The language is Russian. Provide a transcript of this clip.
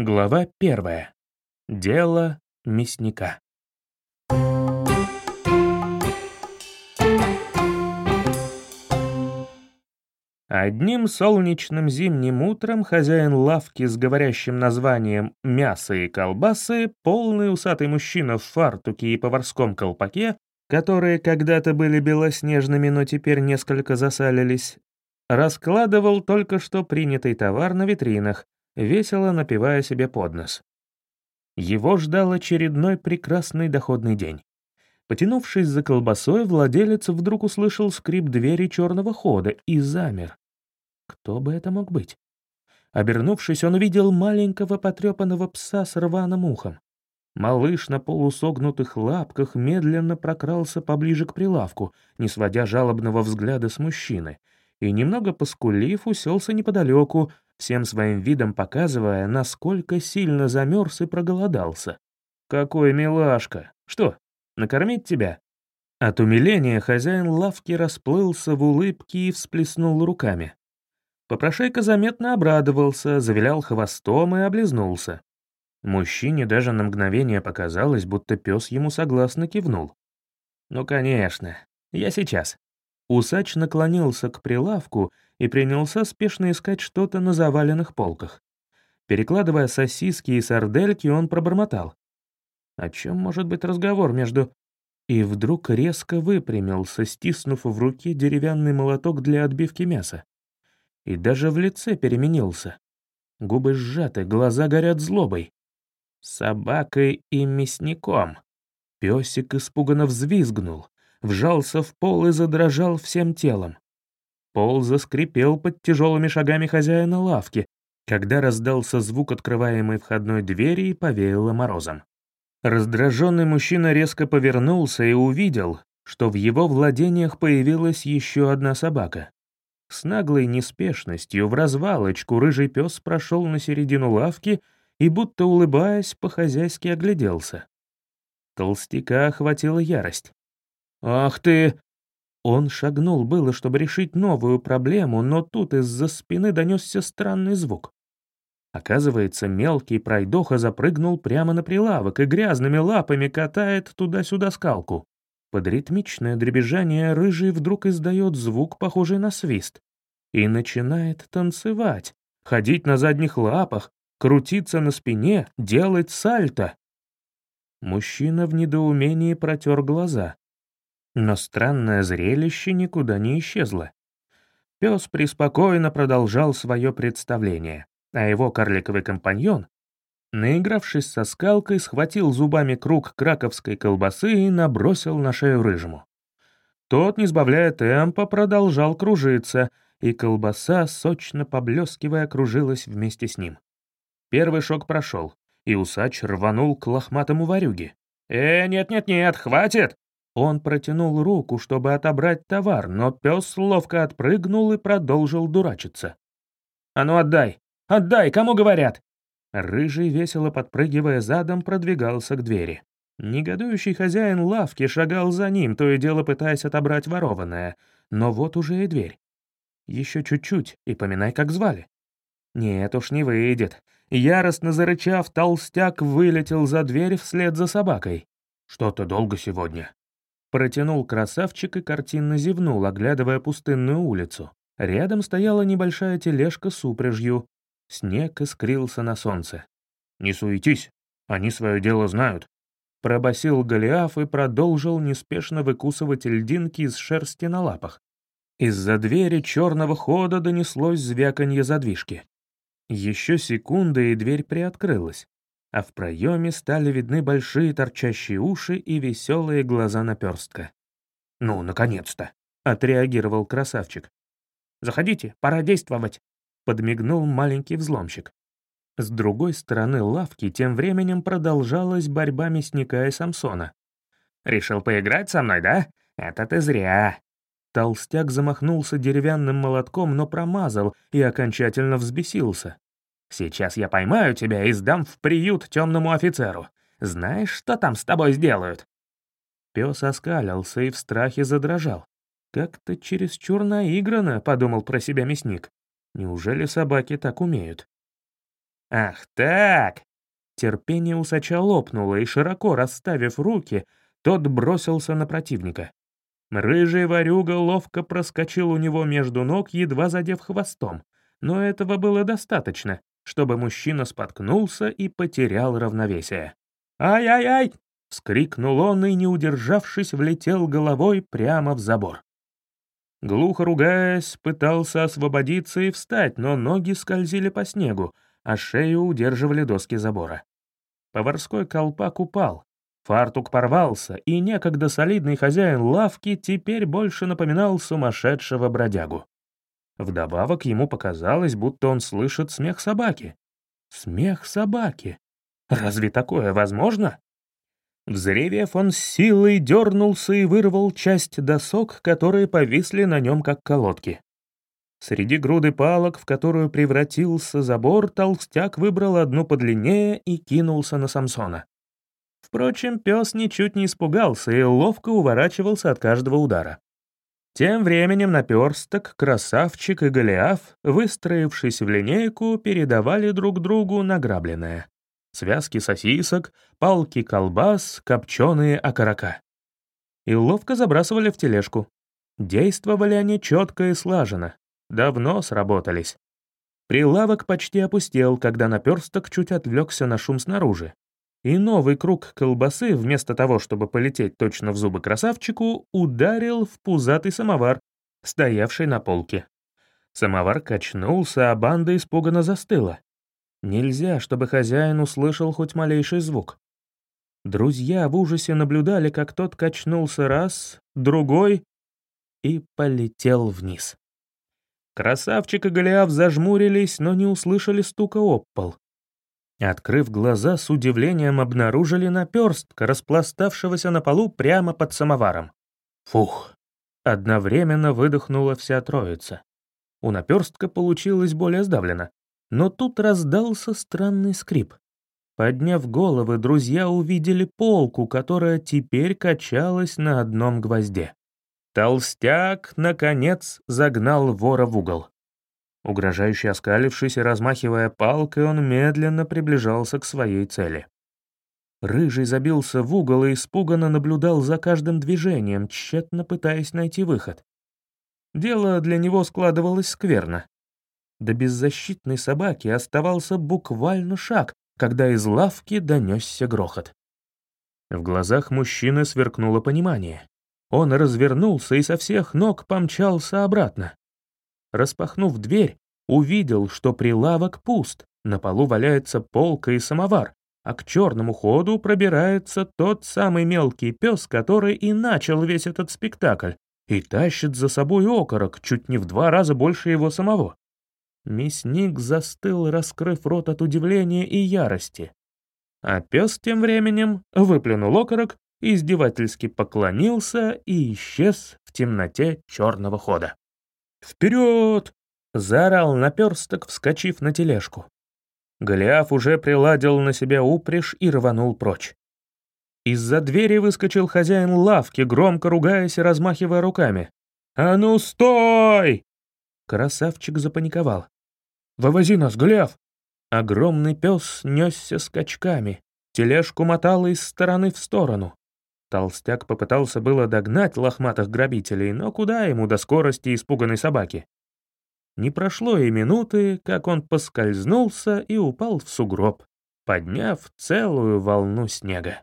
Глава первая. Дело мясника. Одним солнечным зимним утром хозяин лавки с говорящим названием «Мясо и колбасы», полный усатый мужчина в фартуке и поварском колпаке, которые когда-то были белоснежными, но теперь несколько засалились, раскладывал только что принятый товар на витринах, весело напивая себе под нос. Его ждал очередной прекрасный доходный день. Потянувшись за колбасой, владелец вдруг услышал скрип двери черного хода и замер. Кто бы это мог быть? Обернувшись, он увидел маленького потрепанного пса с рваным ухом. Малыш на полусогнутых лапках медленно прокрался поближе к прилавку, не сводя жалобного взгляда с мужчины, и, немного поскулив, уселся неподалеку, всем своим видом показывая, насколько сильно замерз и проголодался. «Какой милашка! Что, накормить тебя?» От умиления хозяин лавки расплылся в улыбке и всплеснул руками. Попрошайка заметно обрадовался, завилял хвостом и облизнулся. Мужчине даже на мгновение показалось, будто пес ему согласно кивнул. «Ну, конечно, я сейчас». Усач наклонился к прилавку и принялся спешно искать что-то на заваленных полках. Перекладывая сосиски и сардельки, он пробормотал. О чем может быть разговор между... И вдруг резко выпрямился, стиснув в руке деревянный молоток для отбивки мяса. И даже в лице переменился. Губы сжаты, глаза горят злобой. Собакой и мясником. Песик испуганно взвизгнул, вжался в пол и задрожал всем телом. Пол заскрипел под тяжелыми шагами хозяина лавки, когда раздался звук открываемой входной двери и повеяло морозом. Раздраженный мужчина резко повернулся и увидел, что в его владениях появилась еще одна собака. С наглой неспешностью в развалочку рыжий пес прошел на середину лавки и, будто улыбаясь, по-хозяйски огляделся. Толстяка охватила ярость. «Ах ты!» Он шагнул было, чтобы решить новую проблему, но тут из-за спины донесся странный звук. Оказывается, мелкий пройдоха запрыгнул прямо на прилавок и грязными лапами катает туда-сюда скалку. Под ритмичное дребезжание рыжий вдруг издает звук, похожий на свист, и начинает танцевать, ходить на задних лапах, крутиться на спине, делать сальто. Мужчина в недоумении протер глаза. Но странное зрелище никуда не исчезло. Пес преспокойно продолжал свое представление, а его карликовый компаньон, наигравшись со скалкой, схватил зубами круг краковской колбасы и набросил на шею рыжему. Тот, не сбавляя темпа, продолжал кружиться, и колбаса, сочно поблескивая, кружилась вместе с ним. Первый шок прошел, и усач рванул к лохматому варюге. «Э, нет-нет-нет, хватит!» Он протянул руку, чтобы отобрать товар, но пес ловко отпрыгнул и продолжил дурачиться. «А ну отдай! Отдай, кому говорят!» Рыжий, весело подпрыгивая задом, продвигался к двери. Негодующий хозяин лавки шагал за ним, то и дело пытаясь отобрать ворованное. Но вот уже и дверь. Еще чуть-чуть, и поминай, как звали. Нет уж, не выйдет. Яростно зарычав, толстяк вылетел за дверь вслед за собакой. «Что-то долго сегодня», Протянул красавчик и картинно зевнул, оглядывая пустынную улицу. Рядом стояла небольшая тележка с упряжью. Снег искрился на солнце. «Не суетись, они свое дело знают», — пробасил Голиаф и продолжил неспешно выкусывать льдинки из шерсти на лапах. Из-за двери черного хода донеслось звяканье задвижки. Еще секунда, и дверь приоткрылась а в проеме стали видны большие торчащие уши и веселые глаза наперстка. «Ну, наконец-то!» — отреагировал красавчик. «Заходите, пора действовать!» — подмигнул маленький взломщик. С другой стороны лавки тем временем продолжалась борьба мясника и Самсона. «Решил поиграть со мной, да? Это ты зря!» Толстяк замахнулся деревянным молотком, но промазал и окончательно взбесился. Сейчас я поймаю тебя и сдам в приют темному офицеру. Знаешь, что там с тобой сделают?» Пес оскалился и в страхе задрожал. «Как-то чересчур наигранно», — подумал про себя мясник. «Неужели собаки так умеют?» «Ах так!» Терпение усача лопнуло, и, широко расставив руки, тот бросился на противника. Рыжий ворюга ловко проскочил у него между ног, едва задев хвостом, но этого было достаточно, чтобы мужчина споткнулся и потерял равновесие. «Ай-ай-ай!» — вскрикнул он и, не удержавшись, влетел головой прямо в забор. Глухо ругаясь, пытался освободиться и встать, но ноги скользили по снегу, а шею удерживали доски забора. Поварской колпак упал, фартук порвался, и некогда солидный хозяин лавки теперь больше напоминал сумасшедшего бродягу. Вдобавок ему показалось, будто он слышит смех собаки. Смех собаки. Разве такое возможно? Взревев, он силой дернулся и вырвал часть досок, которые повисли на нем как колодки. Среди груды палок, в которую превратился забор, толстяк выбрал одну подлиннее и кинулся на Самсона. Впрочем, пес ничуть не испугался и ловко уворачивался от каждого удара. Тем временем наперсток, красавчик и Голиаф, выстроившись в линейку, передавали друг другу награбленное связки сосисок, палки колбас, копченые окорока. И ловко забрасывали в тележку. Действовали они четко и слаженно. Давно сработались. Прилавок почти опустел, когда наперсток чуть отвлекся на шум снаружи. И новый круг колбасы, вместо того, чтобы полететь точно в зубы красавчику, ударил в пузатый самовар, стоявший на полке. Самовар качнулся, а банда испуганно застыла. Нельзя, чтобы хозяин услышал хоть малейший звук. Друзья в ужасе наблюдали, как тот качнулся раз, другой и полетел вниз. Красавчик и Голиаф зажмурились, но не услышали стука об пол. Открыв глаза, с удивлением обнаружили наперстка, распластавшегося на полу прямо под самоваром. Фух! Одновременно выдохнула вся троица. У наперстка получилось более сдавлено. Но тут раздался странный скрип. Подняв головы, друзья увидели полку, которая теперь качалась на одном гвозде. Толстяк, наконец, загнал вора в угол. Угрожающе оскалившись и размахивая палкой, он медленно приближался к своей цели. Рыжий забился в угол и испуганно наблюдал за каждым движением, тщетно пытаясь найти выход. Дело для него складывалось скверно. До беззащитной собаки оставался буквально шаг, когда из лавки донесся грохот. В глазах мужчины сверкнуло понимание. Он развернулся и со всех ног помчался обратно. Распахнув дверь, увидел, что прилавок пуст, на полу валяется полка и самовар, а к черному ходу пробирается тот самый мелкий пес, который и начал весь этот спектакль, и тащит за собой окорок, чуть не в два раза больше его самого. Мясник застыл, раскрыв рот от удивления и ярости. А пес тем временем выплюнул окорок, издевательски поклонился и исчез в темноте черного хода. «Вперед!» — заорал наперсток, вскочив на тележку. Голиаф уже приладил на себя упряжь и рванул прочь. Из-за двери выскочил хозяин лавки, громко ругаясь и размахивая руками. «А ну, стой!» Красавчик запаниковал. «Вывози нас, Голиаф!» Огромный пес несся скачками, тележку мотало из стороны в сторону. Толстяк попытался было догнать лохматых грабителей, но куда ему до скорости испуганной собаки? Не прошло и минуты, как он поскользнулся и упал в сугроб, подняв целую волну снега.